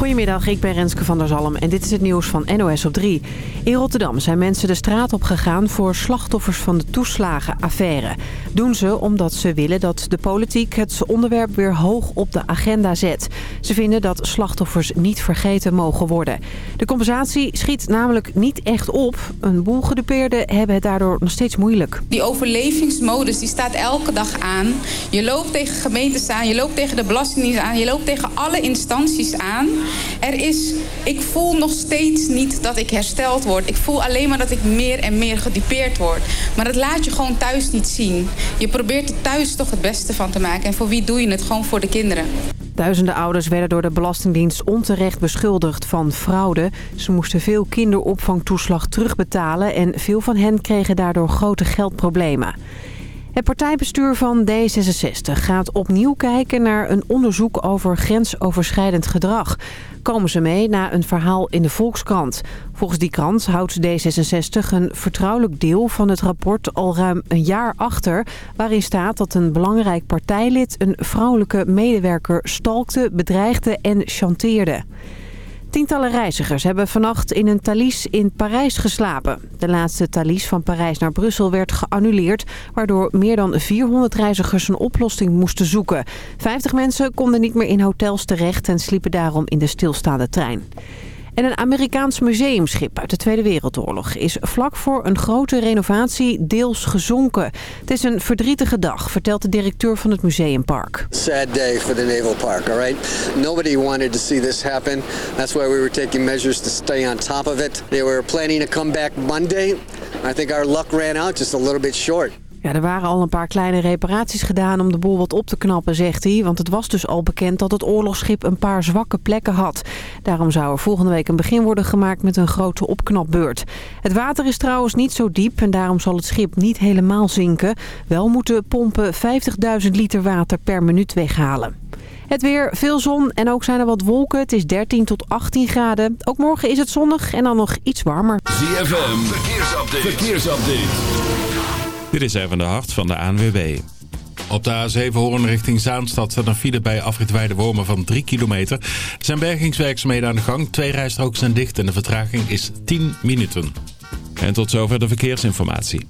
Goedemiddag, ik ben Renske van der Zalm en dit is het nieuws van NOS op 3. In Rotterdam zijn mensen de straat op gegaan voor slachtoffers van de toeslagenaffaire. Doen ze omdat ze willen dat de politiek het onderwerp weer hoog op de agenda zet. Ze vinden dat slachtoffers niet vergeten mogen worden. De compensatie schiet namelijk niet echt op. Een boel gedupeerden hebben het daardoor nog steeds moeilijk. Die overlevingsmodus die staat elke dag aan. Je loopt tegen gemeentes aan, je loopt tegen de Belastingdienst aan... je loopt tegen alle instanties aan... Er is, ik voel nog steeds niet dat ik hersteld word. Ik voel alleen maar dat ik meer en meer gedupeerd word. Maar dat laat je gewoon thuis niet zien. Je probeert er thuis toch het beste van te maken. En voor wie doe je het? Gewoon voor de kinderen. Duizenden ouders werden door de Belastingdienst onterecht beschuldigd van fraude. Ze moesten veel kinderopvangtoeslag terugbetalen... en veel van hen kregen daardoor grote geldproblemen. Het partijbestuur van D66 gaat opnieuw kijken naar een onderzoek over grensoverschrijdend gedrag. Komen ze mee na een verhaal in de Volkskrant. Volgens die krant houdt D66 een vertrouwelijk deel van het rapport al ruim een jaar achter... waarin staat dat een belangrijk partijlid een vrouwelijke medewerker stalkte, bedreigde en chanteerde. Tientallen reizigers hebben vannacht in een Thalys in Parijs geslapen. De laatste Thalys van Parijs naar Brussel werd geannuleerd... waardoor meer dan 400 reizigers een oplossing moesten zoeken. 50 mensen konden niet meer in hotels terecht... en sliepen daarom in de stilstaande trein. En een Amerikaans museumschip uit de Tweede Wereldoorlog is vlak voor een grote renovatie deels gezonken. Het is een verdrietige dag, vertelt de directeur van het museumpark. Sad day for the naval park, all right? Nobody wanted to see this happen. That's why we were taking measures to stay on top of it. They were planning to come back Monday. I think our luck ran out just a little bit short. Ja, er waren al een paar kleine reparaties gedaan om de boel wat op te knappen, zegt hij. Want het was dus al bekend dat het oorlogsschip een paar zwakke plekken had. Daarom zou er volgende week een begin worden gemaakt met een grote opknapbeurt. Het water is trouwens niet zo diep en daarom zal het schip niet helemaal zinken. Wel moeten pompen 50.000 liter water per minuut weghalen. Het weer, veel zon en ook zijn er wat wolken. Het is 13 tot 18 graden. Ook morgen is het zonnig en dan nog iets warmer. ZFM, verkeersupdate. verkeersupdate. Dit is even de hart van de ANWB. Op de A7 Hoorn richting Zaanstad staat een file bij afrit Wormen van 3 kilometer. Er zijn bergingswerkzaamheden aan de gang. Twee rijstroken zijn dicht en de vertraging is 10 minuten. En tot zover de verkeersinformatie.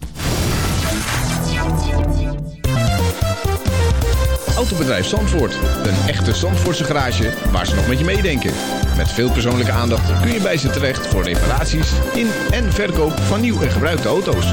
Autobedrijf Zandvoort. Een echte Zandvoortse garage waar ze nog met je meedenken. Met veel persoonlijke aandacht kun je bij ze terecht voor reparaties in en verkoop van nieuw en gebruikte auto's.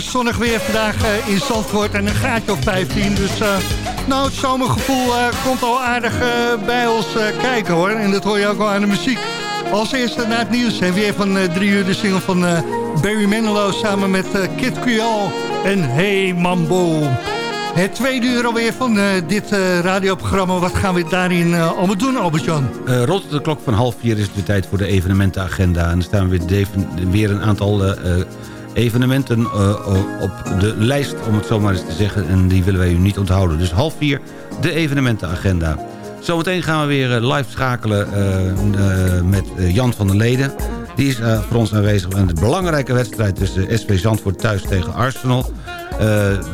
Zonnig weer vandaag uh, in Zandvoort en een gaatje op 15. Dus uh, nou, het zomergevoel uh, komt al aardig bij ons kijken hoor. En dat hoor je ook al aan de muziek. Als eerste naar het nieuws en weer van drie uur de single van Barry Manilow samen met Kid Creole en Hey Mambo. Het tweede uur alweer van dit radioprogramma. Wat gaan we daarin allemaal doen, Albert-Jan? rond de klok van half vier is weer tijd voor de evenementenagenda. En dan staan we weer, weer een aantal evenementen op de lijst, om het zo maar eens te zeggen. En die willen wij u niet onthouden. Dus half vier, de evenementenagenda. Zometeen gaan we weer live schakelen met Jan van der Leden. Die is voor ons aanwezig in de belangrijke wedstrijd tussen SV Zandvoort thuis tegen Arsenal...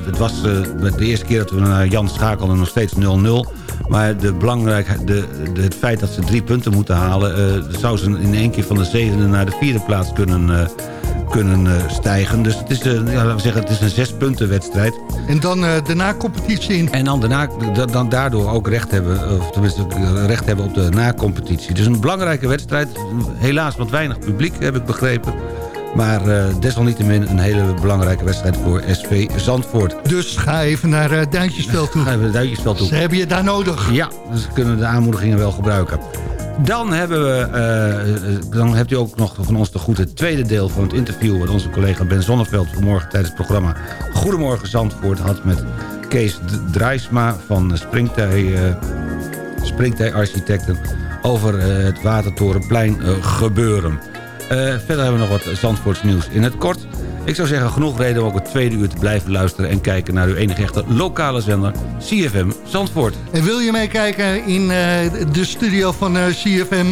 Het was de eerste keer dat we naar Jan schakelden nog steeds 0-0. Maar de belangrijk, de, de, het feit dat ze drie punten moeten halen... Zou ze in één keer van de zevende naar de vierde plaats kunnen, kunnen stijgen. Dus het is, ja, laten we zeggen, het is een zes punten wedstrijd. En dan de na-competitie in. En dan, daarna, dan daardoor ook recht hebben, of tenminste recht hebben op de na-competitie. Dus een belangrijke wedstrijd. Helaas wat weinig publiek, heb ik begrepen. Maar uh, desalniettemin een hele belangrijke wedstrijd voor SV Zandvoort. Dus ga even naar uh, Duintjesveld toe. Ga even naar Duintjesveld toe. Ze hebben je daar nodig. Ja, dus kunnen de aanmoedigingen wel gebruiken. Dan, hebben we, uh, dan hebt u ook nog van ons de goed het tweede deel van het interview... wat onze collega Ben Zonneveld vanmorgen tijdens het programma Goedemorgen Zandvoort had... met Kees Drijsma van Springtij, Springtij Architecten... over het Watertorenplein gebeuren. Verder hebben we nog wat Zandvoorts nieuws in het kort. Ik zou zeggen, genoeg reden om ook het tweede uur te blijven luisteren... en kijken naar uw enige echte lokale zender, CFM Zandvoort. En wil je meekijken in uh, de studio van CFM?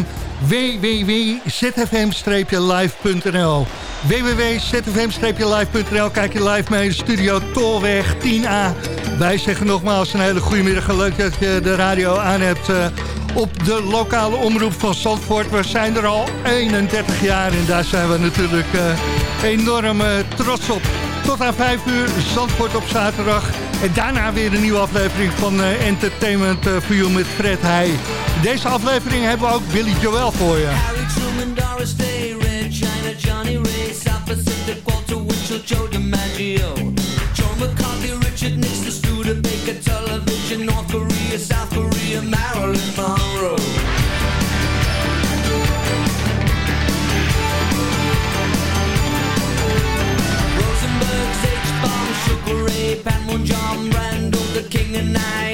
www.zfm-live.nl www.zfm-live.nl Kijk je live mee in de studio Tolweg 10A. Wij zeggen nogmaals een hele goede middag leuk dat je de radio aan hebt... Uh, op de lokale omroep van Zandvoort. We zijn er al 31 jaar en daar zijn we natuurlijk uh, enorm uh, trots op. Tot aan 5 uur Zandvoort op zaterdag. En daarna weer een nieuwe aflevering van uh, Entertainment for You met Fred Heij. Deze aflevering hebben we ook Billy Joel voor je. Harry Truman, Doris Day, Red China, Johnny Ray, South Walter Joe DiMaggio. John McCarthy, Richard Nixon, Television, Korea, Korea, the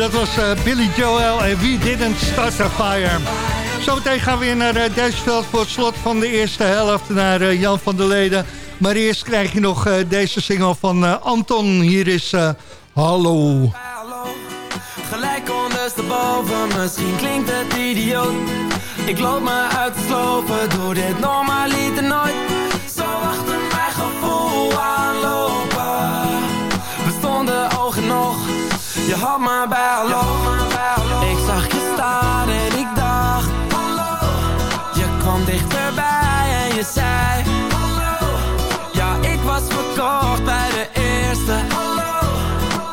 dat was eh, Billy Joel en We Didn't Start a Fire. Zometeen gaan we weer naar uh, Duitsveld voor het slot van de eerste helft naar eh, Jan van der Leden. Maar eerst krijg je nog deze single van Anton. Hier is eh, Hallo. Gelijk ondersteboven, misschien klinkt het idioot Ik loop me uit te slopen, doe dit normaliter nooit Zo achter mijn gevoel aanlopen je had me bij hallo Ik zag je staan en ik dacht Hallo. Je kwam dichterbij en je zei Hallo. Ja, ik was verkocht bij de eerste Hallo.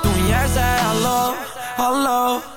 Toen jij zei hallo, hallo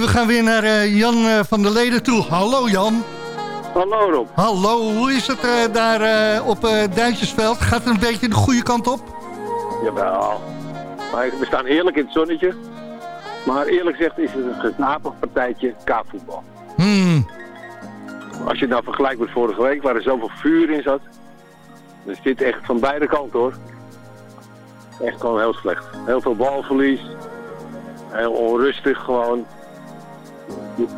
En we gaan weer naar eh, Jan eh, van der Leden toe. Hallo Jan. Hallo Rob. Hallo, hoe is het eh, daar op Duintjesveld? Gaat het een beetje de goede kant op? Jawel. Maar we staan heerlijk in het zonnetje. Maar eerlijk gezegd is het een gesnapig partijtje K-voetbal. Hmm. Als je het nou vergelijkt met vorige week, waar er zoveel vuur in zat. Dan is dit echt van beide kanten hoor. Echt gewoon heel slecht. Heel veel balverlies. Heel onrustig gewoon.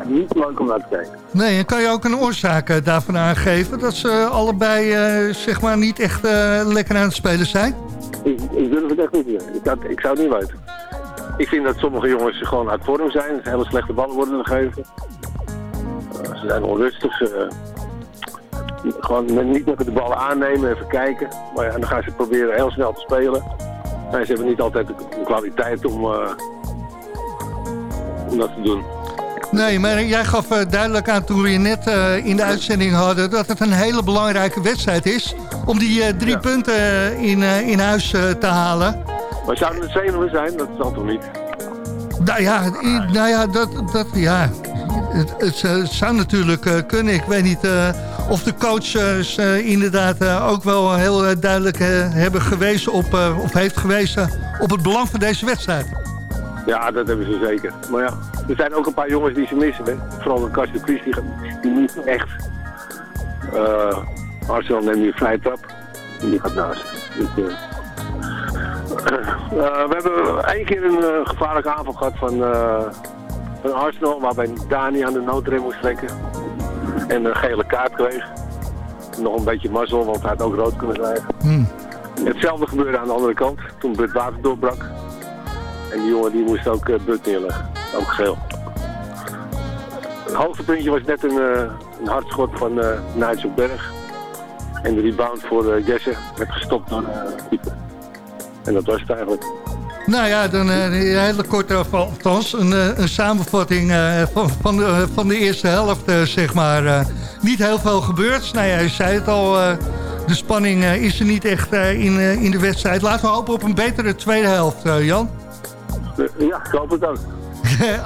Niet leuk om naar te kijken. Nee, en kan je ook een oorzaak eh, daarvan aangeven? Dat ze allebei eh, zeg maar niet echt eh, lekker aan het spelen zijn? Ik, ik durf het echt niet meer. Ik, had- ik zou het niet weten. Ik vind dat sommige jongens gewoon uit vorm zijn. Hele slechte ballen worden gegeven. Ze zijn onrustig. Ze, eh, gewoon niet met de ballen aannemen, even kijken. Maar ja, dan gaan ze proberen heel snel te spelen. En ze hebben niet altijd de, de kwaliteit om, eh, om dat te doen. Nee, maar jij gaf eh, duidelijk aan toen we je net eh, in de uitzending hadden... dat het een hele belangrijke wedstrijd is... om die eh, drie Ja. punten in, in huis te halen. Maar zouden het zenuwen zijn? Dat zal toch niet? Nou ja, nou ja, dat, dat, ja. Het, het, zou natuurlijk kunnen. Ik weet niet of de coach eh, ze inderdaad ook wel heel duidelijk hebben gewezen op, of heeft gewezen op het belang van deze wedstrijd. Ja, dat hebben ze zeker. Maar ja, er zijn ook een paar jongens die ze missen. Hè? Vooral de Kast de Vries, die, die niet echt. Eh Arsenal neemt nu een vrije trap. En die gaat naast. Dus, eh, eh, we hebben één keer een gevaarlijke aanval gehad van, van Arsenal. Waarbij Dani aan de noodrem moest trekken. En een gele kaart kreeg. Nog een beetje mazzel, want hij had ook rood kunnen krijgen. Hmm. Hetzelfde gebeurde aan de andere kant, toen het water doorbrak. En die jongen die moest ook uh, but neerleggen, ook geel. Het hoogtepuntje was net een, uh, een hardschot van uh, Nigel Berg. En de rebound voor uh, Jesse werd gestopt door keeper. En dat was het eigenlijk. Nou ja, dan een hele korte, althans, een, een samenvatting uh, van, van, de, van de eerste helft, uh, zeg maar. Uh, niet heel veel gebeurd. Nou ja, je zei het al, de spanning is er niet echt in, in de wedstrijd. Laten we hopen op een betere tweede helft, Jan. Ja, ik hoop het ook.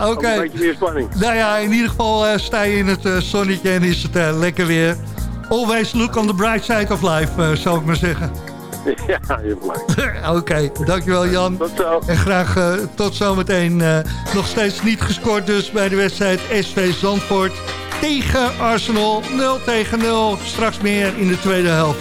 Oké. Okay. Een beetje meer spanning. Nou ja, in ieder geval sta je in het zonnetje en is het lekker weer. Always look on the bright side of life, zou ik maar zeggen. Ja, je Oké, okay, dankjewel Jan. Tot zo. En graag uh, tot zometeen. Uh, nog steeds niet gescoord dus bij de wedstrijd SV Zandvoort tegen Arsenal. 0 tegen 0. Straks meer in de tweede helft.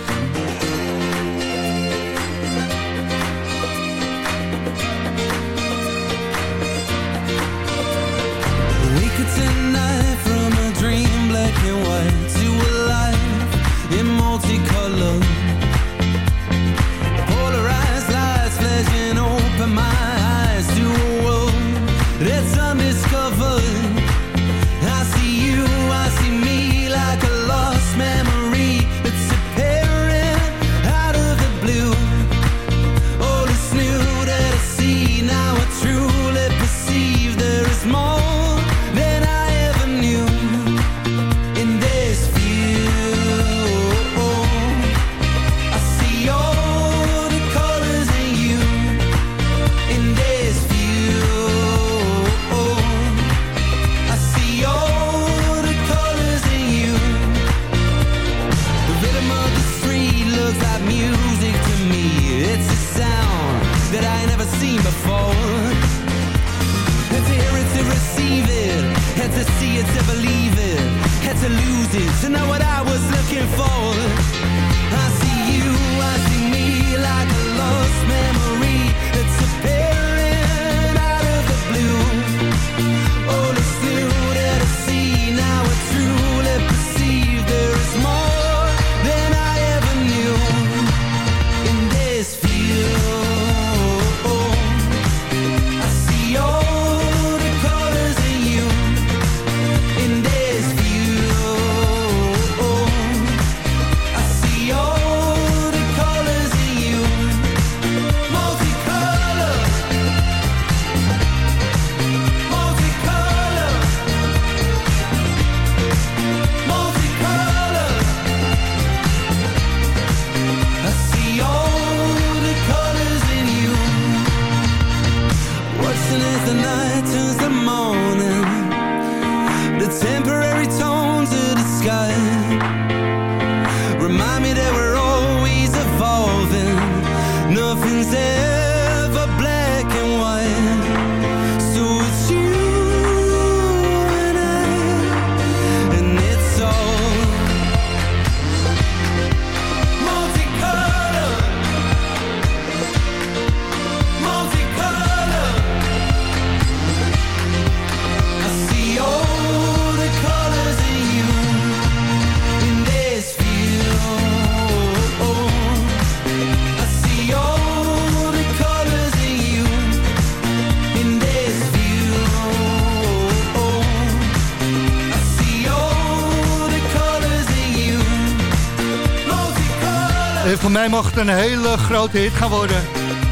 Het een hele grote hit gaan worden.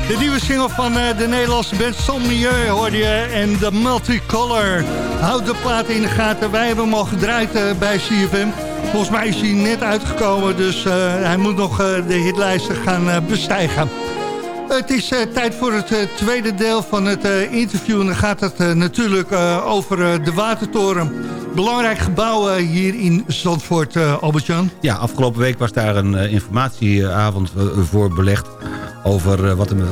De nieuwe single van uh, de Nederlandse band Sommieu hoorde je en de Multicolor. Houd de plaat in de gaten. Wij hebben hem al gedraaid uh, bij CFM. Volgens mij is hij net uitgekomen, dus uh, hij moet nog de hitlijsten gaan bestijgen. Het is tijd voor het tweede deel van het interview. En dan gaat het natuurlijk over de Watertoren. Belangrijk gebouw hier in Zandvoort, Albert-Jan. Ja, afgelopen week was daar een informatieavond voor belegd over wat, de,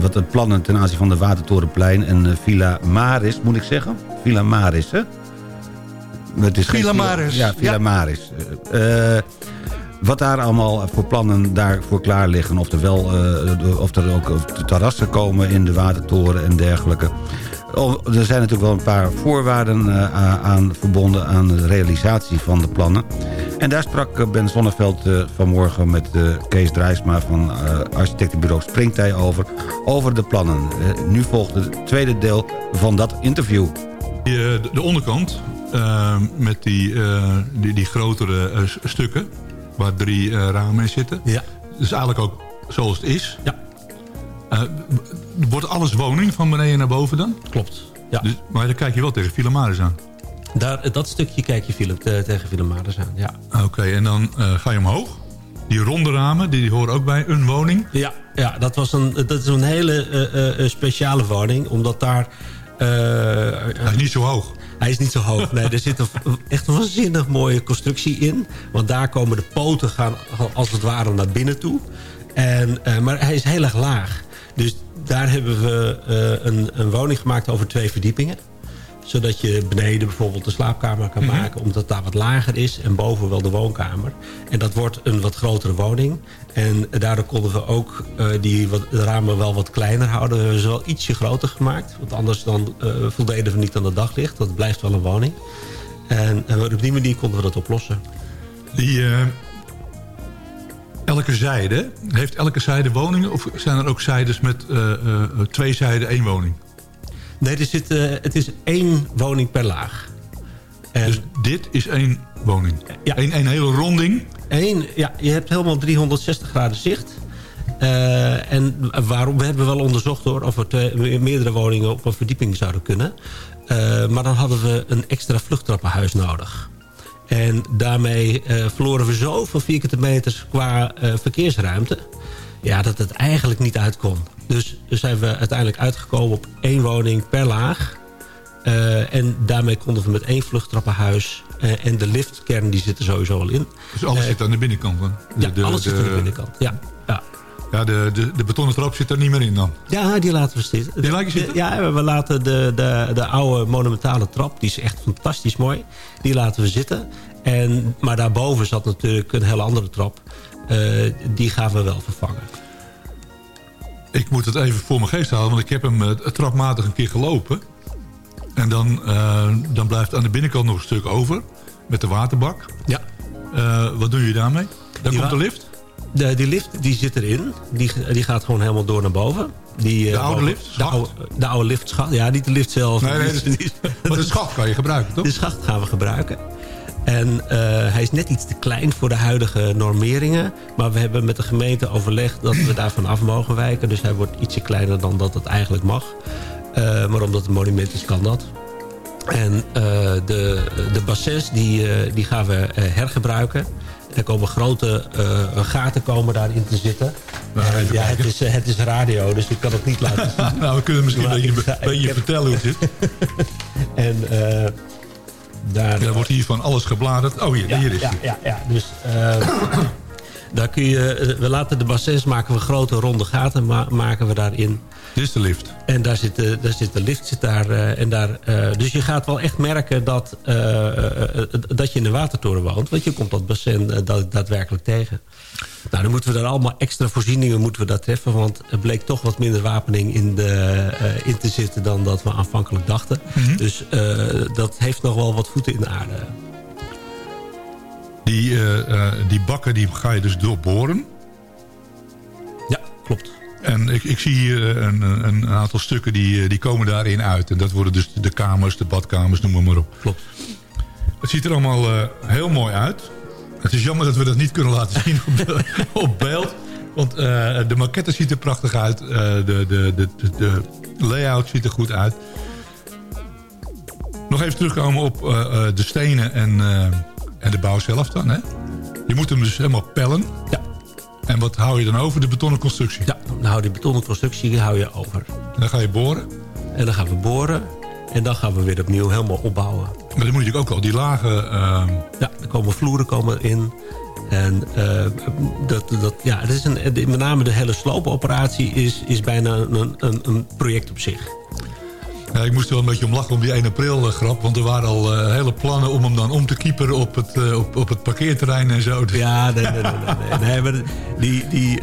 wat de plannen ten aanzien van de Watertorenplein en Villa Maris, moet ik zeggen? Villa Maris, hè? Het is Villa Maris. Ja, Villa ja. Maris. Uh, wat daar allemaal voor plannen daarvoor klaar liggen. Of er, wel, of er ook terrassen komen in de Watertoren en dergelijke. Er zijn natuurlijk wel een paar voorwaarden aan verbonden aan de realisatie van de plannen. En daar sprak eh, Ben Zonneveld eh, vanmorgen met eh, Kees Drijsma van eh, architectenbureau Springtij over, over de plannen. Eh, nu volgt het tweede deel van dat interview. Eh, de, de onderkant eh, met die, eh, die, die grotere eh, stukken waar drie eh, ramen in zitten. Ja. Dus eigenlijk ook zoals het is. Ja. Eh, wordt alles woning van beneden naar boven dan? Klopt. Ja. Dus, maar dan kijk je wel tegen Filamaris aan. Daar, dat stukje kijk je film, te- tegen Filemaders aan, ja. Oké, en dan eh, ga je omhoog. Die ronde ramen, die, die horen ook bij een woning. Ja, ja dat, was een, dat is een hele speciale woning. Omdat daar... Hij is niet zo hoog. Hij is niet zo hoog. Nee, er zit een, echt een waanzinnig mooie constructie in. Want daar komen de poten gaan als het ware naar binnen toe. En, eh, maar hij is heel erg laag. Dus daar hebben we eh, een, een woning gemaakt over twee verdiepingen zodat je beneden bijvoorbeeld de slaapkamer kan maken... omdat daar wat lager is en boven wel de woonkamer. En dat wordt een wat grotere woning. En daardoor konden we ook eh, die wat, de ramen wel wat kleiner houden. We hebben ze wel ietsje groter gemaakt. Want anders dan eh voldeden we niet aan het daglicht. Dat blijft wel een woning. En, en op die manier konden we dat oplossen. Die, eh, elke zijde, heeft elke zijde woningen? Of zijn er ook zijdes met twee zijden één woning? Nee, er zit, eh, het is één woning per laag. En Dus dit is één woning? Ja. Eén, één hele ronding? Eén, ja, je hebt helemaal 360 graden zicht. Eh, en waarom? We hebben wel onderzocht hoor, of twee- meerdere woningen op een verdieping zouden kunnen. Eh, maar dan hadden we een extra vluchttrappenhuis nodig. En daarmee verloren we zoveel vierkante meters qua verkeersruimte. Ja, dat het eigenlijk niet uit kon. Dus zijn we uiteindelijk uitgekomen op één woning per laag. Eh, en daarmee konden we met één vluchttrappenhuis... eh, en de liftkern die zit er sowieso al in. Dus alles Eh, zit aan de binnenkant dan? De, Ja, de- alles zit aan de binnenkant. Ja, ja. Ja, de, de, de betonnen trap zit er niet meer in dan? ja die laten we zitten. Die laat je zitten? Ja, we laten de, de, de oude monumentale trap... die is echt fantastisch mooi. Die laten we zitten. En, maar daarboven zat natuurlijk een hele andere trap. Eh, die gaan we wel vervangen. Ik moet het even voor mijn geest halen, want ik heb hem eh, trapmatig een keer gelopen. En dan, eh, dan blijft aan de binnenkant nog een stuk over. Met de waterbak. Ja. Wat doe je daarmee? Dan Die komt de lift? De, die lift die zit erin. Die, die gaat gewoon helemaal door naar boven. Die, De oude lift? De oude, de oude lift. schacht. Ja, niet de lift zelf. Nee, nee, die- Maar de schacht kan je gebruiken, toch? De schacht gaan we gebruiken. En eh, hij is net iets te klein voor de huidige normeringen. Maar we hebben met de gemeente overlegd dat we daarvan af mogen wijken. Dus hij wordt ietsje kleiner dan dat het eigenlijk mag. Eh, maar omdat het monument is, kan dat. En eh, de, de bassins die, die gaan we hergebruiken. Er komen grote gaten komen daarin te zitten. Nou, ja, het is, het is radio, dus ik kan het niet laten zien. nou, we kunnen misschien een beetje, vertellen hoe het zit. En daar... Ja, wordt hier van alles gebladerd. Oh, hier, Ja, hier is ja, hij. ja, ja. Dus eh, daar kun je, eh, we laten de bassins maken we grote ronde gaten ma- maken we daarin. Dit is de lift. En daar zit de, daar zit de lift zit daar, eh, en daar. eh, dus je gaat wel echt merken dat, eh, eh, eh, dat je in een watertoren woont. Want je komt dat bassin eh, da- daadwerkelijk tegen. Nou, dan moeten we daar allemaal extra voorzieningen moeten we daar treffen. Want er bleek toch wat minder wapening in, de, eh, in te zitten dan dat we aanvankelijk dachten. Dus eh, dat heeft nog wel wat voeten in de aarde. Die, eh, eh, die bakken die ga je dus doorboren. Ja, klopt. En ik, ik zie hier eh, een, een, een aantal stukken die, die komen daarin uit. En dat worden dus de kamers, de badkamers, noem maar, maar op. Klopt. Het ziet er allemaal heel mooi uit. Het is jammer dat we dat niet kunnen laten zien op, de- op beeld. Want de maquette ziet er prachtig uit. De, de, de, de, de layout ziet er goed uit. Nog even terugkomen op de stenen en, en de bouw zelf dan. Hè? Je moet hem dus helemaal pellen. Ja. En wat hou je dan over? De betonnen constructie. Ja, dan hou je die betonnen constructie hou je over. En dan ga je boren. En dan gaan we boren. En dan gaan we weer opnieuw helemaal opbouwen. Maar dan moet je ook al die lagen... ehm, Ja, er komen vloeren komen in. En eh, dat, dat, ja, het is een, met name de hele sloopoperatie is, is bijna een, een, een project op zich. Ja, ik moest er wel een beetje om lachen om die 1 april eh, grap. Want er waren al eh, hele plannen om hem dan om te keeperen op het, eh, op, op het parkeerterrein en zo. Ja, nee, nee, nee. nee, nee. nee maar die, die,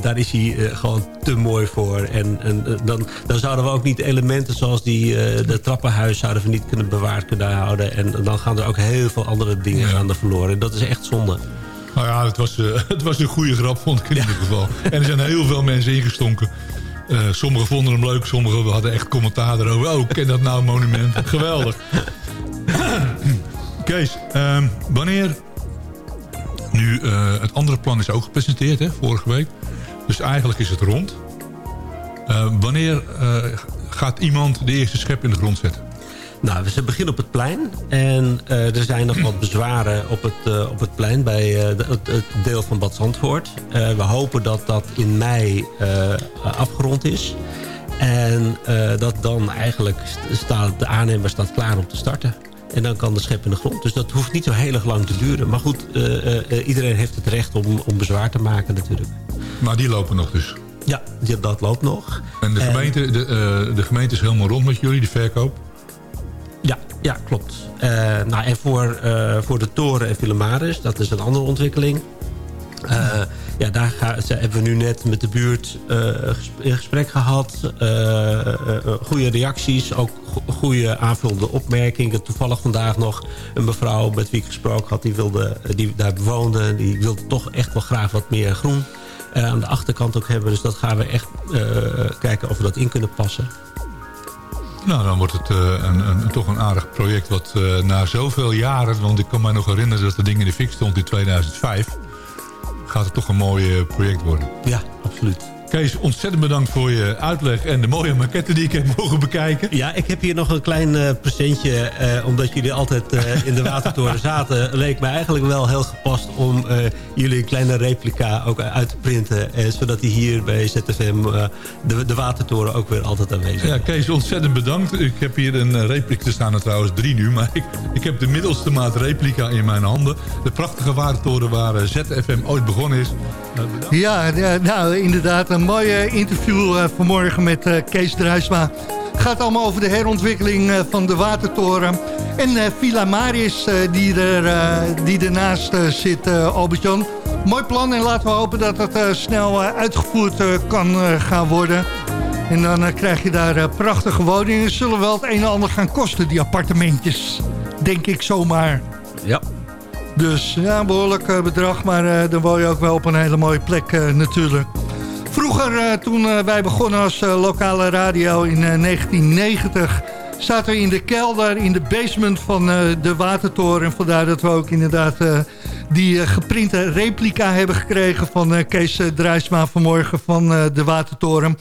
daar is hij gewoon te mooi voor. En, en dan, dan zouden we ook niet elementen zoals die, de trappenhuis... zouden we niet kunnen bewaard kunnen houden. En dan gaan er ook heel veel andere dingen gaan er verloren. En dat is echt zonde. Nou ja, het was, het was een goede grap, vond ik in ieder geval. En er zijn heel veel mensen ingestonken. Eh, sommigen vonden hem leuk, sommigen hadden echt commentaar erover. Oh, ken dat nou een monument? Geweldig. Kees, ehm, wanneer... Nu, eh, het andere plan is ook gepresenteerd, hè, vorige week. Dus eigenlijk is het rond. Eh, wanneer gaat iemand de eerste schep in de grond zetten? Nou, ze beginnen op het plein. En eh, er zijn nog wat bezwaren op het, eh, op het plein bij eh, het, het deel van Bad Zandvoort. We hopen dat dat in mei afgerond is. En dat dan eigenlijk st- staat, de aannemer staat klaar om te starten. En dan kan de schep in de grond. Dus dat hoeft niet zo heel erg lang te duren. Maar goed, iedereen heeft het recht om, om bezwaar te maken natuurlijk. Maar die lopen nog dus. Ja, dat loopt nog. En de En- gemeente, de, de gemeente is helemaal rond met jullie, de verkoop. Ja, klopt. Eh, nou, en voor, eh, voor de toren en Filamaris, dat is een andere ontwikkeling. Eh, ja, daar hebben we nu net met de buurt in gesprek gehad. Eh, eh, eh, goede reacties, ook go- goede aanvullende opmerkingen. Toevallig vandaag nog een mevrouw met wie ik gesproken had... die, wilde, die daar bewoonde, die wilde toch echt wel graag wat meer groen... aan de achterkant ook hebben. Dus dat gaan we echt kijken of we dat in kunnen passen. Nou, dan wordt het eh, een, een, toch een aardig project wat eh, na zoveel jaren... want ik kan me nog herinneren dat het ding in de fik stond in 2005... gaat het toch een mooi project worden. Ja, absoluut. Kees, ontzettend bedankt voor je uitleg en de mooie maquette die ik heb mogen bekijken. Ja, ik heb hier nog een klein eh, presentje. eh, omdat jullie altijd eh, in de Watertoren zaten... leek me eigenlijk wel heel gepast om eh, jullie een kleine replica ook uit te printen. eh, zodat die hier bij ZFM eh, de, de Watertoren ook weer altijd aanwezig is. Ja, Kees, ontzettend bedankt. Ik heb hier een replica te staan, er trouwens drie nu. Maar ik, ik heb de middelste maat replica in mijn handen. De prachtige watertoren waar ZFM ooit begonnen is. Ja, ja, nou inderdaad, een mooie interview eh, vanmorgen met eh, Kees Druisma. gaat allemaal over de herontwikkeling eh, van de Watertoren. En Villa Maris, eh, die, er, die ernaast zit, Albert-Jan. Mooi plan en laten we hopen dat het snel uitgevoerd kan gaan worden. En dan krijg je daar prachtige woningen. Zullen wel het een en ander gaan kosten, die appartementjes. Denk ik zomaar. Ja. Dus ja, een behoorlijk eh, bedrag, maar dan woon je ook wel op een hele mooie plek natuurlijk. Vroeger, eh, toen eh, wij begonnen als eh, lokale radio in eh, 1990... zaten we in de kelder, in de basement van de Watertoren. En vandaar dat we ook inderdaad die geprinte replica hebben gekregen... van Kees Drijsma vanmorgen van de Watertoren.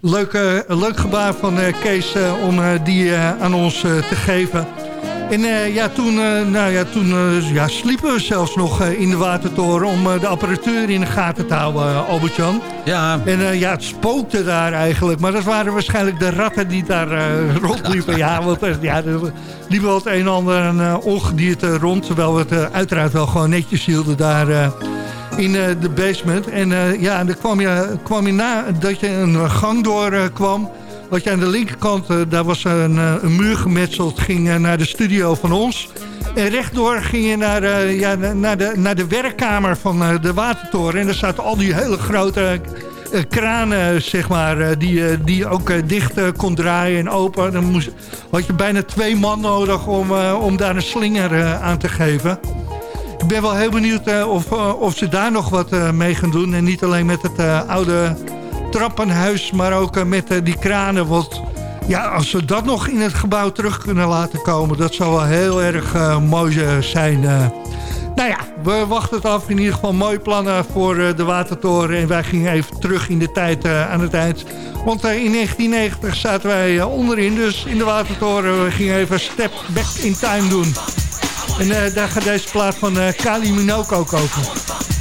Leuk, leuk gebaar van Kees om die aan ons te geven... En eh, ja, toen, eh, nou ja, toen eh, ja, sliepen we zelfs nog in de watertoren... om de apparatuur in de gaten te houden, Albert-Jan. Ja. En ja, het spookte daar eigenlijk. Maar dat waren waarschijnlijk de ratten die daar rondliepen. ja, want er, ja, er liep wel het een en ander een ongedierte rond. Terwijl we het uiteraard wel gewoon netjes hielden daar... in de basement. En ja, en dan kwam je, kwam je na dat je een gang door kwam. Wat je aan de linkerkant, eh, daar was een, eh, een muur gemetseld, ging eh, naar de studio van ons. En rechtdoor ging je naar, ja, naar, de, naar de werkkamer van de Watertoren. En daar zaten al die hele grote kranen, zeg maar, die, die ook dicht kon draaien en open. Dan moest, had je bijna twee man nodig om, om daar een slinger aan te geven. Ik ben wel heel benieuwd of, of ze daar nog wat mee gaan doen. En niet alleen met het oude trappenhuis, maar ook eh, met eh, die kranen. Want ja, als we dat nog in het gebouw terug kunnen laten komen... dat zou wel heel erg eh, mooi zijn. eh. Nou ja, we wachten het af. In ieder geval mooie plannen voor de Watertoren. En wij gingen even terug in de tijd aan het eind. Want in 1990 zaten wij onderin, dus in de Watertoren. We gingen even step back in time doen. En daar gaat deze plaat van Kali Minogue ook over.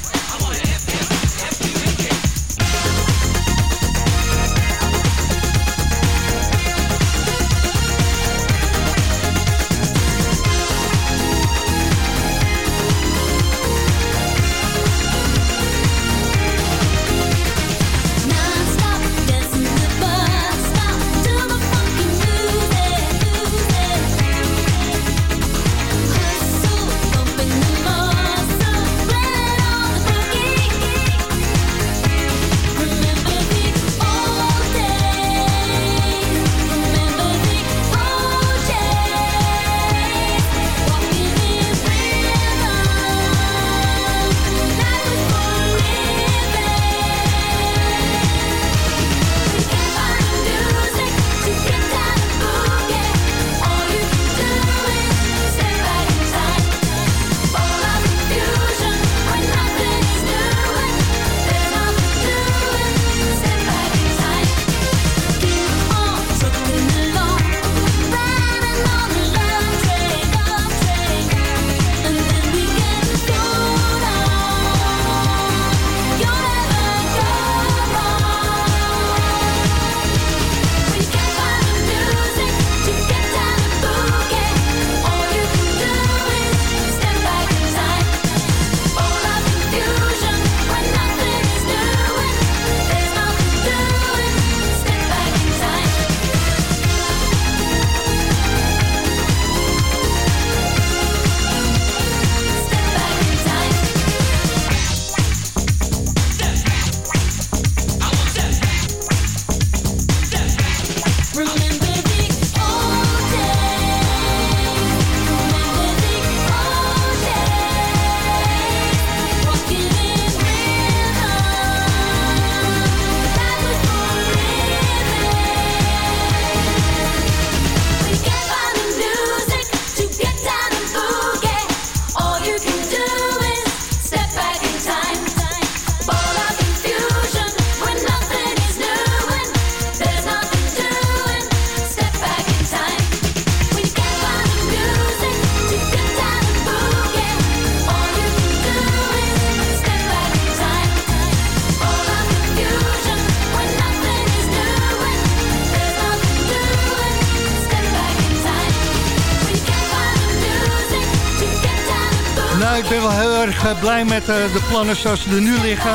Eh, blij met eh, de plannen zoals ze er nu liggen.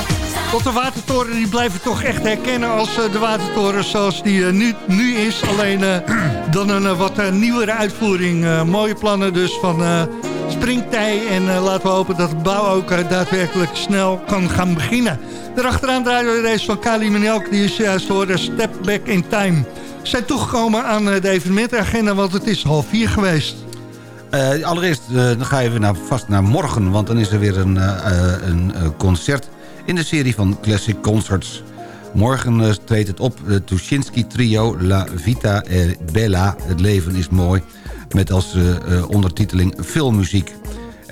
Want de watertoren die blijven toch echt herkennen als eh, de watertoren zoals die nu, nu is. Alleen dan een wat nieuwere uitvoering. Mooie plannen dus van springtij. En laten we hopen dat de bouw ook daadwerkelijk snel kan gaan beginnen. Daarachteraan draaien we de van Kali Menelk. Die is juist de Step Back in Time. We zijn toegekomen aan eh, de evenementagenda, want het is half vier geweest. Eh, allereerst eh, dan ga je weer naar, vast naar morgen, want dan is er weer een, eh, een concert in de serie van Classic Concerts. Morgen treedt het op, het Tuschinski trio La Vita è Bella, het leven is mooi, met als ondertiteling filmmuziek.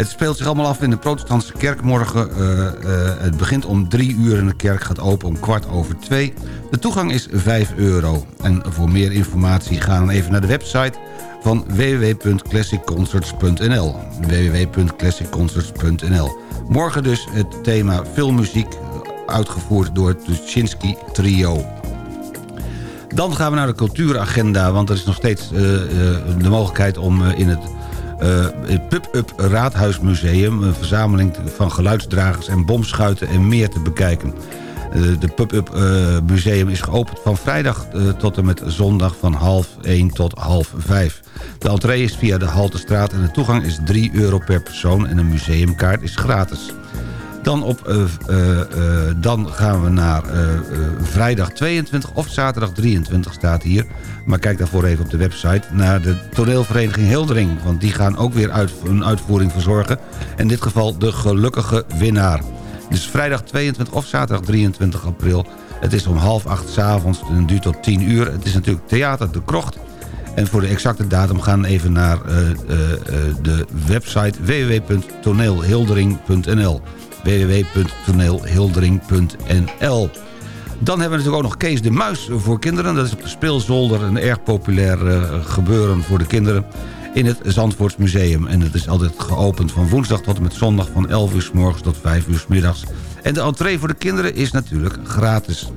Het speelt zich allemaal af in de protestantse kerk morgen. Eh, eh, het begint om drie uur en de kerk gaat open om kwart over twee. De toegang is 5 euro. En voor meer informatie ga dan even naar de website van www.classicconcerts.nl www.classicconcerts.nl Morgen dus het thema filmmuziek, uitgevoerd door het Tuschinski Trio. Dan gaan we naar de cultuuragenda, want er is nog steeds eh, eh, de mogelijkheid om eh, in het, eh, het Pub-Up Raadhuismuseum... een verzameling van geluidsdragers en bomschuiten en meer te bekijken. Eh, de Pub-Up eh, Museum is geopend van vrijdag eh, tot en met zondag van half 1 tot half 5. De entree is via de Haltestraat en de toegang is 3 euro per persoon... en een museumkaart is gratis. Dan, op, eh, eh, eh, dan gaan we naar vrijdag 22 of zaterdag 23 staat hier. Maar kijk daarvoor even op de website naar de toneelvereniging Hildering. Want die gaan ook weer een uitvoering verzorgen. In dit geval de gelukkige winnaar. Dus vrijdag 22 of zaterdag 23 april. Het is om half acht s'avonds en duurt tot 10 uur. Het is natuurlijk Theater de Krocht. En voor de exacte datum gaan even naar de website www.toneelhildering.nl www.toneelhildering.nl Dan hebben we natuurlijk ook nog Kees de Muis voor kinderen. Dat is op de speelzolder een erg populair eh, gebeuren voor de kinderen in het Zandvoorts Museum. En het is altijd geopend van woensdag tot en met zondag van 11 uur s morgens tot 5 uur s middags. En de entree voor de kinderen is natuurlijk gratis.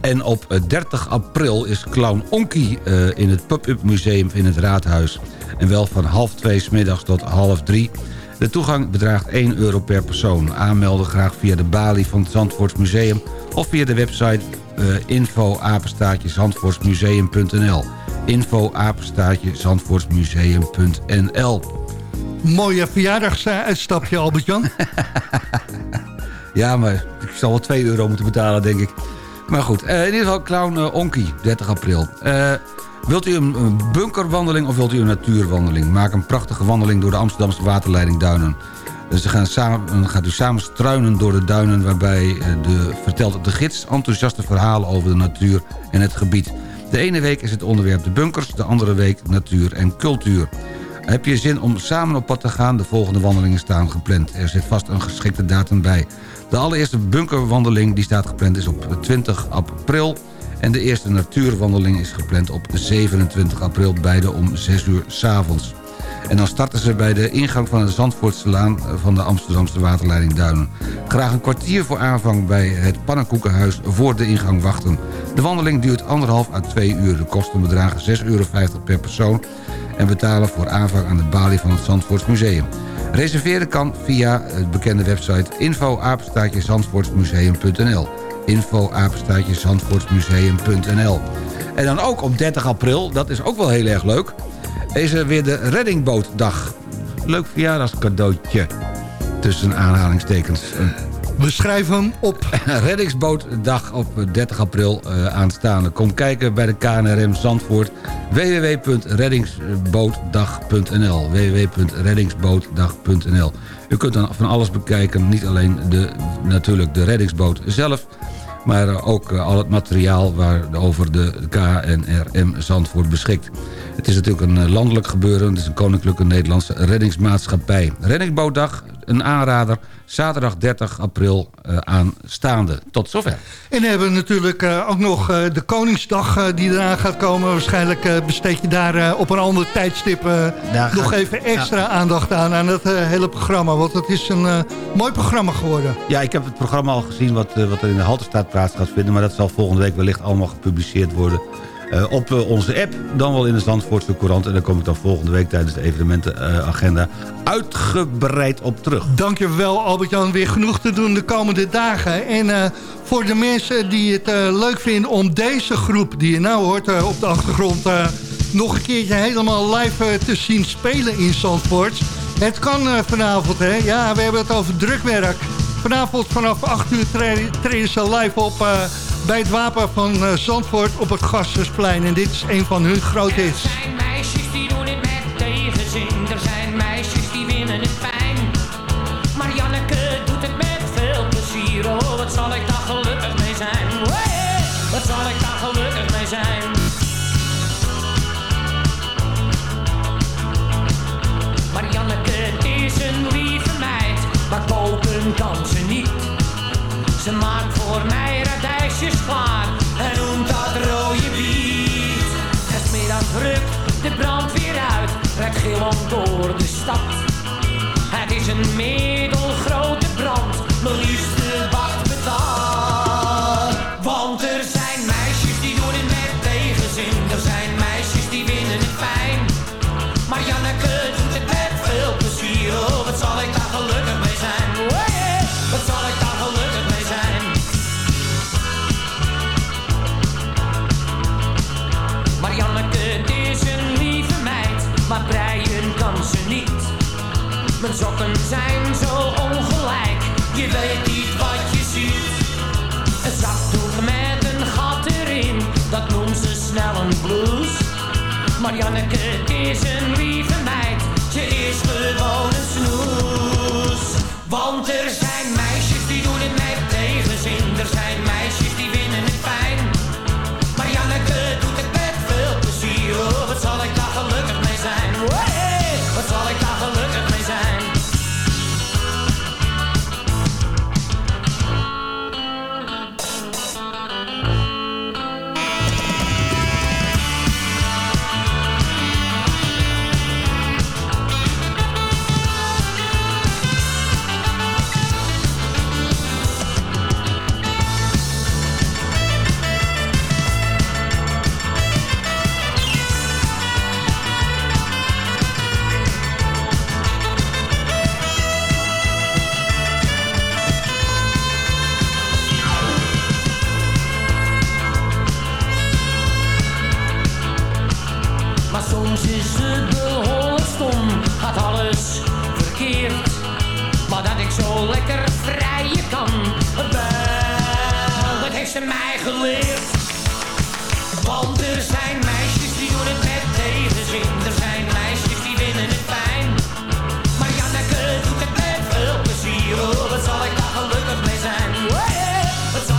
En op eh, 30 april is Clown Onky eh, in het Pub-Up Museum in het Raadhuis. En wel van half twee 's middags tot half drie. De toegang bedraagt 1 euro per persoon. Aanmelden graag via de balie van het Zandvoorts Museum... of via de website uh, info zandvoortsmuseum.nl info zandvoortsmuseum.nl Mooie verjaardagsuitstapje, Albert-Jan. Ja, maar ik zal wel 2 euro moeten betalen, denk ik. Maar goed, eh, in ieder geval Clown uh, Onky, 30 april. Eh, wilt u een, bunkerwandeling of wilt u een natuurwandeling? Maak een prachtige wandeling door de Amsterdamse waterleiding Duinen. Dus ze gaan samen, dan gaat u samen struinen door de duinen... waarbij eh, de, vertelt de gids enthousiaste verhalen over de natuur en het gebied. De ene week is het onderwerp de bunkers, de andere week natuur en cultuur. Heb je zin om samen op pad te gaan? De volgende wandelingen staan gepland. Er zit vast een geschikte datum bij. De allereerste bunkerwandeling die staat gepland is op 20 april... en de eerste natuurwandeling is gepland op 27 april... beide om 6 uur s'avonds. En dan starten ze bij de ingang van de Zandvoortselaan van de Amsterdamse waterleiding Duinen. Graag een kwartier voor aanvang bij het Pannenkoekenhuis voor de ingang wachten. De wandeling duurt anderhalf à twee uur. De kosten bedragen 6,50 euro per persoon en betalen voor aanvang aan de balie van het Zandvoorts Museum. Reserveren kan via het bekende website info info En dan ook op 30 april, dat is ook wel heel erg leuk... is er weer de Reddingbootdag. Leuk verjaardagscadeautje. Tussen aanhalingstekens. We schrijven hem op. reddingsbootdag op 30 april uh, aanstaande. Kom kijken bij de KNRM Zandvoort. www.reddingsbootdag.nl www.reddingsbootdag.nl U kunt dan van alles bekijken. Niet alleen de, natuurlijk de reddingsboot zelf... maar uh, ook uh, al het materiaal waarover de KNRM Zandvoort beschikt. Het is natuurlijk een landelijk gebeuren. Het is een koninklijke Nederlandse reddingsmaatschappij. Reddingsbootdag, een aanrader. Zaterdag 30 april uh, aanstaande. Tot zover. En dan hebben we natuurlijk uh, ook nog uh, de Koningsdag die eraan gaat komen. Waarschijnlijk besteed je daar op een ander tijdstip nog even extra ja. aandacht aan. Aan het hele programma. Want het is een mooi programma geworden. Ja, ik heb het programma al gezien wat, wat er in de Halterstraat plaats gaat vinden. Maar dat zal volgende week wellicht allemaal gepubliceerd worden eh, op eh, onze app, dan wel in de Zandvoortse Courant. En daar kom ik dan volgende week tijdens de evenementenagenda uitgebreid op terug. Dankjewel Albert-Jan, weer genoeg te doen de komende dagen. En eh, voor de mensen die het leuk vinden om deze groep die je nou hoort op de achtergrond... nog een keertje helemaal live te zien spelen in Zandvoort. Het kan vanavond, hè? Ja, we hebben het over drukwerk. Vanavond vanaf 8 uur treden ze live op eh, bij het wapen van eh, Zandvoort op het Gastersplein. En dit is een van hun grote hits. Er zijn meisjes die doen het met tegenzin. Er zijn meisjes die winnen het fijn. Maar Janneke doet het met veel plezier. Oh, wat zal ik daar gelukkig mee zijn. Hey, wat zal ik daar gelukkig mee zijn. Maar Janneke is een lieve meid. Maar kan ze niet. Ze maakt voor mij radijsjes klaar en noemt dat rode biet. Het middag rukt de brand weer uit, rijdt gillend door de stad. Het is een middelgrote Janneke het geleerd. Want er zijn meisjes die doen het met tegenzin, er zijn meisjes die winnen het fijn. Maar Janneke doet het met veel plezier, oh, wat zal ik daar gelukkig mee zijn.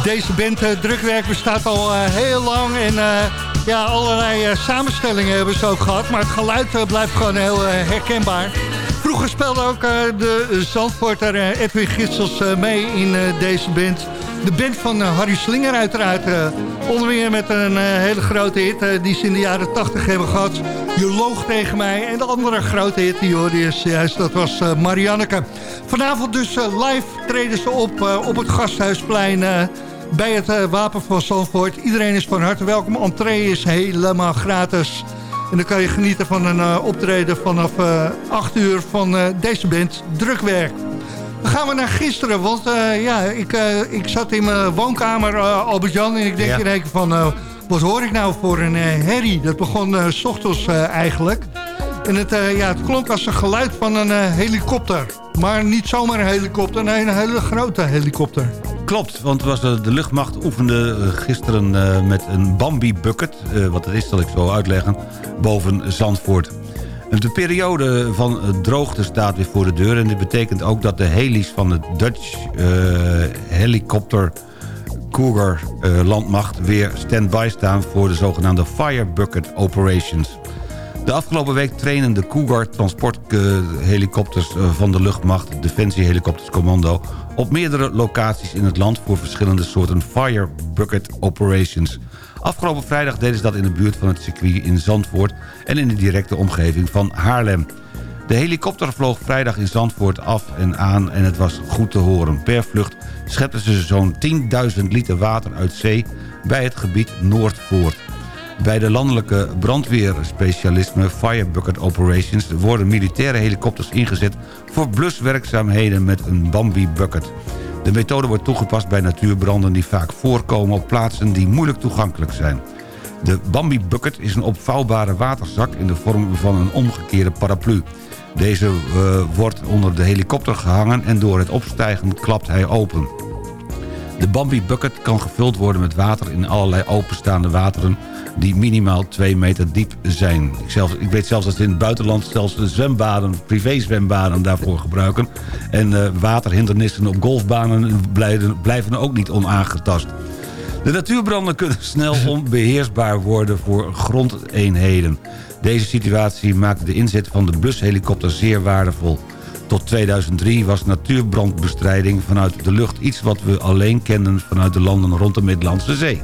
Deze band eh, Drukwerk bestaat al eh, heel lang en eh, ja, allerlei samenstellingen hebben ze ook gehad. Maar het geluid blijft gewoon heel herkenbaar. Vroeger speelde ook de Zandvoorter Edwin Gitsels mee in deze band. De band van eh, Harry Slinger uiteraard. eh, onder meer met een eh, hele grote hit die ze in de jaren 80 hebben gehad. Je loog tegen mij. En de andere grote hit die hoorde je juist, dat was Marianneke. Vanavond dus live treden ze op op het Gasthuisplein... bij het Wapen van Zandvoort. Iedereen is van harte welkom. Entree is helemaal gratis. En dan kan je genieten van een optreden vanaf eh 8 uur van deze band Drukwerk. Dan gaan we naar gisteren, want eh, ja, ik, eh, ik zat in mijn woonkamer, eh, Albert-Jan... en ik denk in één keer van, wat hoor ik nou voor een herrie? Dat begon s ochtends eigenlijk. En het, ja, het klonk als een geluid van een helikopter. Maar niet zomaar een helikopter, nee, een hele grote helikopter. Klopt, want was de, de luchtmacht oefende gisteren met een Bambi-bucket... wat het is zal ik zo uitleggen, boven Zandvoort. De periode van droogte staat weer voor de deur... en dit betekent ook dat de helis van de Dutch eh, helikopter Cougar eh, landmacht... weer stand-by staan voor de zogenaamde Fire Bucket Operations... De afgelopen week trainen de Cougar transporthelikopters eh, van de luchtmacht... Defensie Helikopters Commando... op meerdere locaties in het land voor verschillende soorten Fire Bucket Operations. Afgelopen vrijdag deden ze dat in de buurt van het circuit in Zandvoort... en in de directe omgeving van Haarlem. De helikopter vloog vrijdag in Zandvoort af en aan en het was goed te horen. Per vlucht schepten ze zo'n 10.000 liter water uit zee bij het gebied Noordvoort. Bij de landelijke brandweerspecialisme Fire Bucket Operations... worden militaire helikopters ingezet voor bluswerkzaamheden met een Bambi Bucket. De methode wordt toegepast bij natuurbranden die vaak voorkomen op plaatsen die moeilijk toegankelijk zijn. De Bambi Bucket is een opvouwbare waterzak in de vorm van een omgekeerde paraplu. Deze uh, wordt onder de helikopter gehangen en door het opstijgen klapt hij open. De Bambi Bucket kan gevuld worden met water in allerlei openstaande wateren die minimaal 2 meter diep zijn. Ik, zelf, ik weet zelfs dat ze in het buitenland zelfs de zwembaden, privézwembaden daarvoor gebruiken. En uh, waterhindernissen op golfbanen blijven, blijven ook niet onaangetast. De natuurbranden kunnen snel onbeheersbaar worden voor grondeenheden. Deze situatie maakte de inzet van de blushelikopter zeer waardevol. Tot 2003 was natuurbrandbestrijding vanuit de lucht iets wat we alleen kenden vanuit de landen rond de Middellandse Zee.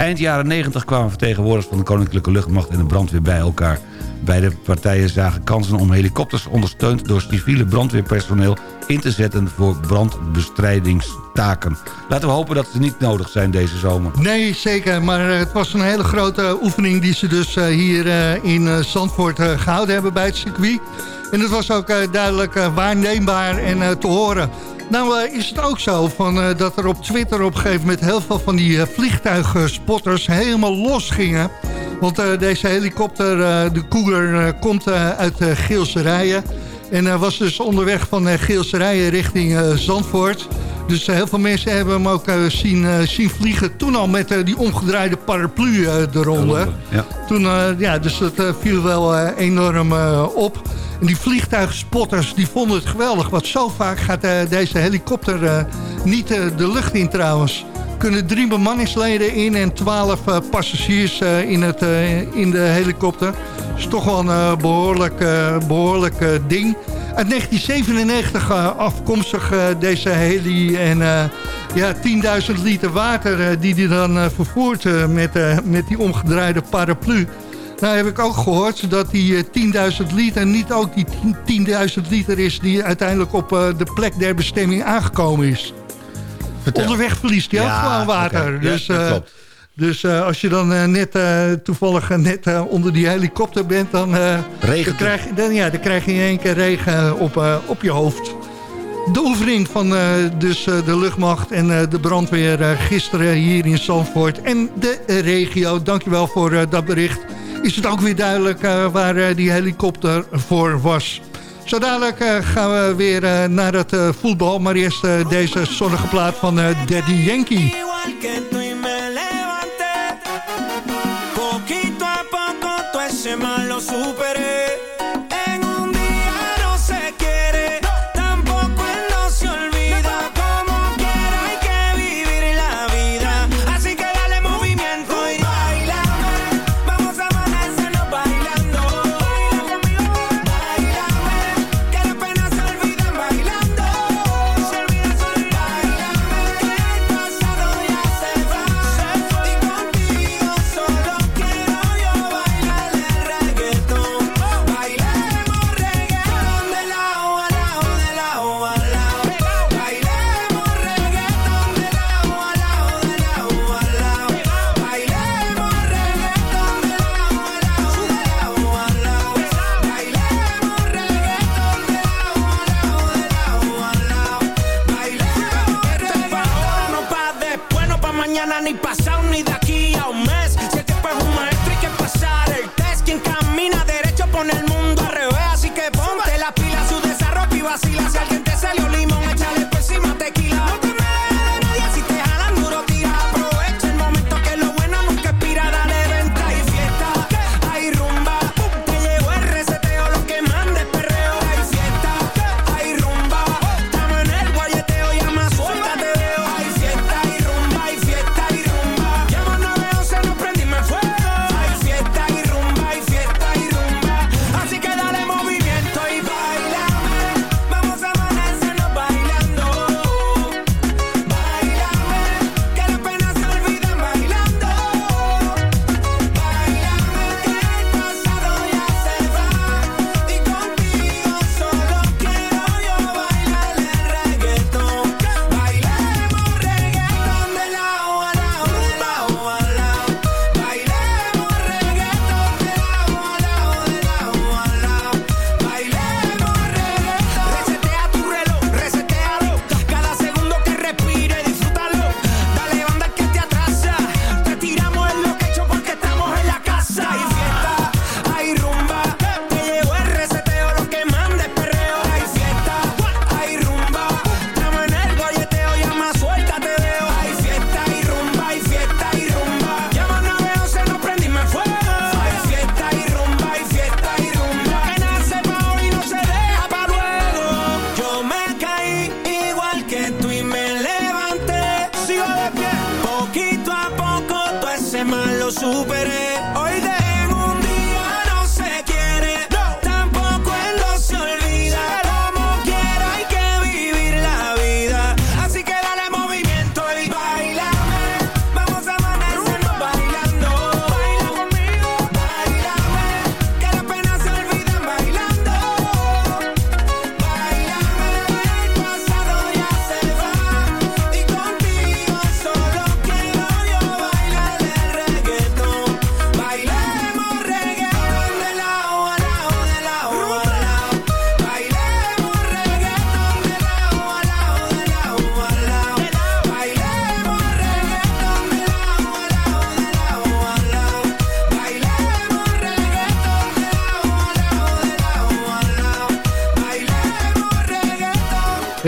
Eind jaren 90 kwamen vertegenwoordigers van de Koninklijke Luchtmacht en de brandweer bij elkaar. Beide partijen zagen kansen om helikopters ondersteund door civiele brandweerpersoneel in te zetten voor brandbestrijdingstaken. Laten we hopen dat ze niet nodig zijn deze zomer. Nee, zeker. Maar eh, het was een hele grote oefening die ze dus eh, hier eh, in Zandvoort gehouden hebben bij het circuit. En het was ook duidelijk waarneembaar en te horen. Nou is het ook zo van, dat er op Twitter op een gegeven moment... heel veel van die vliegtuigspotters helemaal los gingen. Want deze helikopter, de Cougar, komt uit Geelse Rijen... En was dus onderweg van uh, Geelse Rijen richting Zandvoort. Dus heel veel mensen hebben hem ook zien, zien vliegen. Toen al met die omgedraaide paraplu eronder. Ja. Toen, ja, dus dat viel wel enorm op. En die vliegtuigspotters die vonden het geweldig. Want zo vaak gaat deze helikopter niet de lucht in trouwens kunnen drie bemanningsleden in en twaalf passagiers in, het, in de helikopter. Is toch wel een behoorlijk, behoorlijk ding. Uit 1997 afkomstig deze heli en ja, 10.000 liter water die hij dan vervoert met, met die omgedraaide paraplu. Nou heb ik ook gehoord dat die 10.000 liter niet ook die 10.000 liter is... die uiteindelijk op de plek der bestemming aangekomen is. Vertel. Onderweg verliest hij ook gewoon water. dus, ja, klopt. Dus uh, als je dan uh, net uh, toevallig net onder die helikopter bent... dan, dan, krijg, dan, ja, dan krijg je in één keer regen op, op je hoofd. De oefening van dus, de luchtmacht en de brandweer gisteren hier in Zandvoort... en de regio, dankjewel voor dat bericht is het ook weer duidelijk uh, waar uh, die helikopter voor was. Zo dadelijk uh, gaan we weer naar het voetbal. Maar eerst deze zonnige plaat van Daddy Yankee. noche más lo supe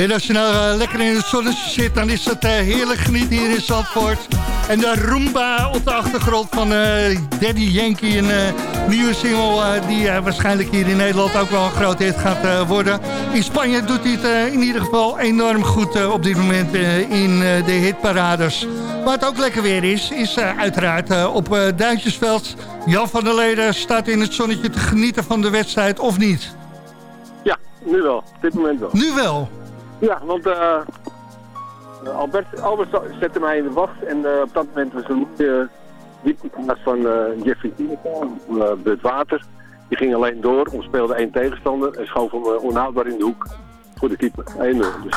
En als je nou eh, lekker in het zonnetje zit, dan is het eh, heerlijk genieten hier in Zandvoort. En de Roomba op de achtergrond van eh, Daddy Yankee, een nieuwe single die waarschijnlijk hier in Nederland ook wel een groot hit gaat worden. In Spanje doet hij het in ieder geval enorm goed op dit moment in de hitparades. Waar het ook lekker weer is, is uiteraard op Duintjesveld. Jan van der Leden staat in het zonnetje te genieten van de wedstrijd, of niet? Ja, nu wel. Op dit moment wel. Nu wel. Ja, want eh, Albert, Albert zette mij in de wacht en eh, op dat moment was een mooie dieptepaas van eh, Jeffrey Tineke, uh, Bud Water. Die ging alleen door, ontspeelde één tegenstander en schoof hem onhoudbaar in de hoek voor de keeper. 1-0. Dus,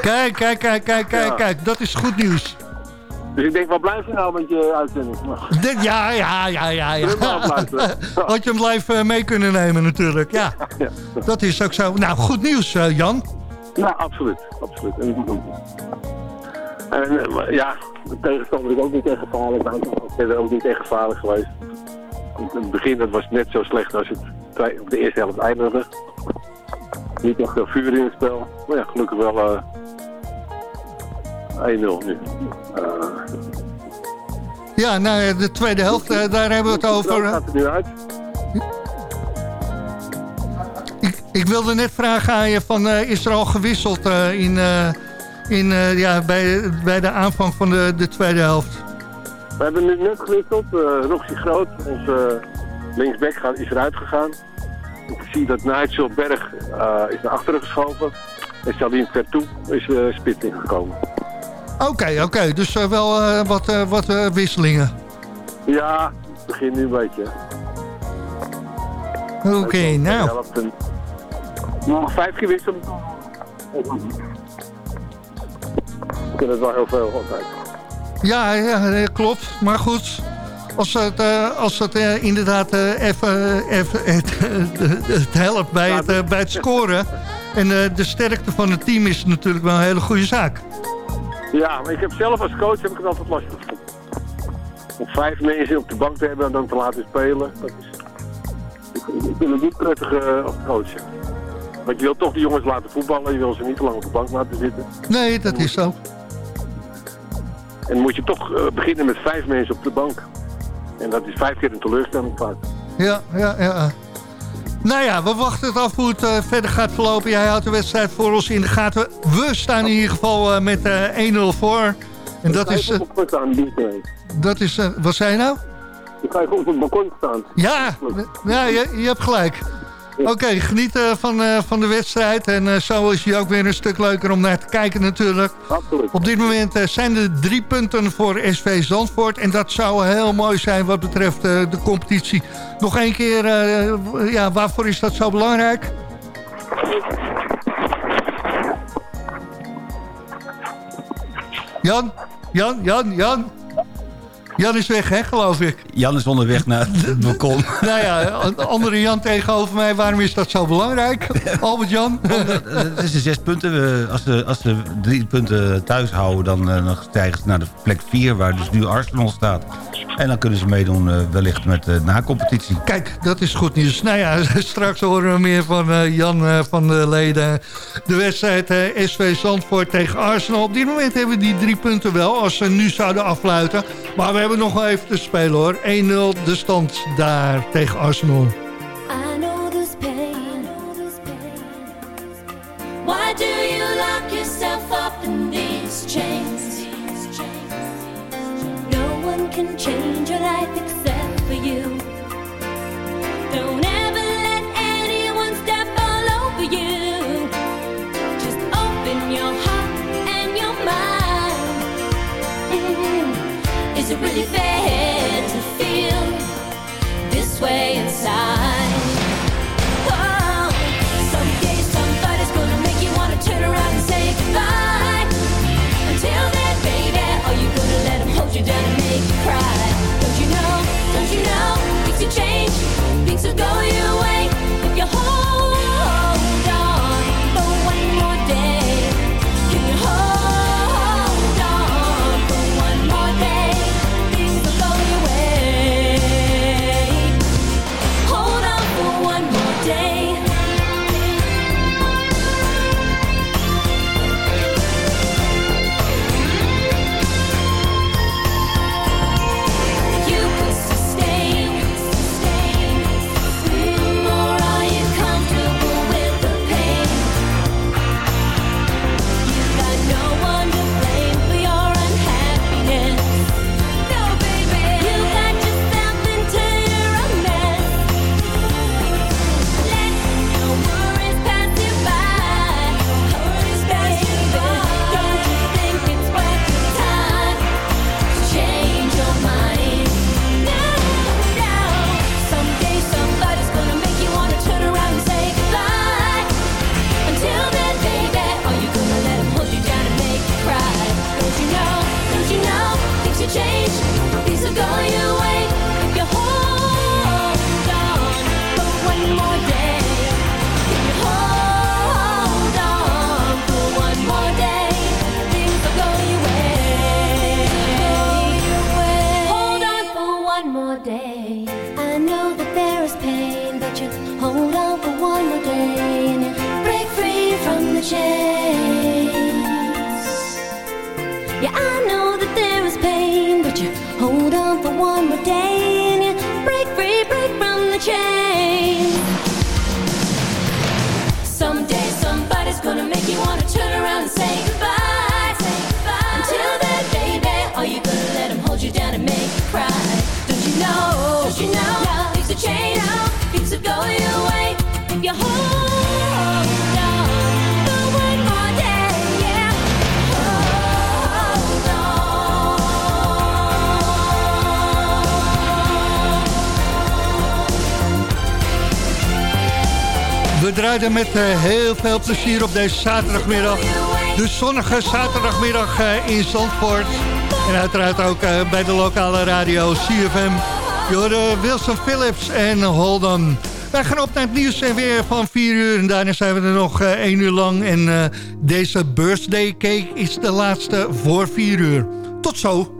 Kijk, kijk, kijk, kijk, kijk, Ja. kijk. Dat is goed nieuws. dus ik denk, wat blijf je nou met je uitzending? Ja, ja, ja, ja. ja. Had je hem live mee kunnen nemen natuurlijk. Ja, ja. dat is ook zo. Nou, goed nieuws, Jan. Ja, absoluut. absoluut. En, en eh, maar ja, de tegenstander is ook niet echt gevaarlijk. Maar ik ben ook niet echt gevaarlijk geweest. In het begin dat was net zo slecht als het op de eerste helft eindigde. Niet echt veel vuur in het spel. Maar ja, gelukkig wel eh 1-0 nu. Eh, Ja, nou, de tweede helft, eh, daar hebben we het over. Hoe gaat het nu uit? Ik, wilde net vragen aan je, van, eh, is er al gewisseld eh, in, eh, in, ja, bij, bij de aanvang van de, de tweede helft? We hebben nu net gewisseld. Roxy Groot, onze linksback, gaat, is eruit gegaan. Ik zie dat Nigel Berg is naar achteren geschoven. En Salim Vertoe is uh, spits ingekomen. Oké, oké, dus wel wat, wat wisselingen. Ja, het begint nu een beetje. Oké, nou. Nog vijf keer wisselen. Ik vind het wel heel veel altijd. Ja, ja, klopt. Maar goed, als het, eh, als het eh, inderdaad eh, even even het, het helpt bij het, bij het scoren... en de sterkte van het team is natuurlijk wel een hele goede zaak. Ja, maar ik heb zelf als coach heb ik het altijd lastig gevonden. Om vijf mensen op de bank te hebben en dan te laten spelen. Dat is, ik, ik vind het niet prettig als coach. Want je wilt toch die jongens laten voetballen. Je wil ze niet te lang op de bank laten zitten. Nee, dat is zo. En moet je toch eh, beginnen met vijf mensen op de bank. En dat is vijf keer een teleurstelling vaak. Ja, ja, ja. Nou ja, we wachten het af hoe het eh, verder gaat verlopen. Jij houdt de wedstrijd voor ons in de gaten. We staan in ieder geval eh, met eh 1-0 voor. En dat is... dat is wat zei je nou? Dan ga gewoon op het balkon staan. Ja, ja je, je hebt gelijk. Oké, geniet eh, van, eh, van de wedstrijd. En eh, zo is hij ook weer een stuk leuker om naar te kijken natuurlijk. Absoluut. Op dit moment eh, zijn er drie punten voor SV Zandvoort. En dat zou heel mooi zijn wat betreft de competitie. Nog één keer, ja, waarvoor is dat zo belangrijk? Jan? Jan? Jan? Jan? Jan is weg, hè, geloof ik. Jan is onderweg naar het balkon. Nou ja, een andere Jan tegenover mij. Waarom is dat zo belangrijk? Albert Jan? Het is de zes punten. Als ze, als ze drie punten thuis houden, dan, eh, dan stijgen ze naar de plek vier... waar dus nu Arsenal staat. En dan kunnen ze meedoen eh, wellicht met de na-competitie. Kijk, dat is goed nieuws. Nou ja, straks horen we meer van eh, Jan eh, van de Leden. De wedstrijd eh, SV Zandvoort tegen Arsenal. Op dit moment hebben we die drie punten wel, als ze nu zouden afluiten. Maar we hebben nog wel even te spelen hoor. 1-0 de stand daar tegen Arsenal. Why do you lock yourself up in these chains? can change it really fair to feel this way for one more day and you break free, break from the chain. Someday somebody's gonna make you wanna turn around and say goodbye. Say goodbye. Until then, baby, are you gonna let hold you down and make you cry? Don't you know? Don't you know? Things will change. Things will go your way if you hold We draaiden met eh, heel veel plezier op deze zaterdagmiddag. De zonnige zaterdagmiddag eh, in Zandvoort. En uiteraard ook eh, bij de lokale radio CFM. Je hoorde Wilson Phillips en Holden. Wij gaan op naar het nieuws en weer van 4 uur. En daarna zijn we er nog eh 1 uur lang. En deze birthday cake is de laatste voor 4 uur. Tot zo.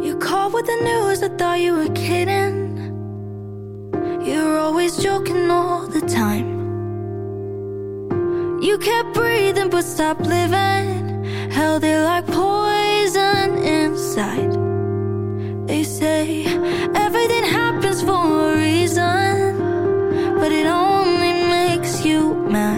You the news, you. You're always joking all the time. You kept breathing but stopped living. Held it like poison inside. They say everything happens for a reason, but it only makes you mad.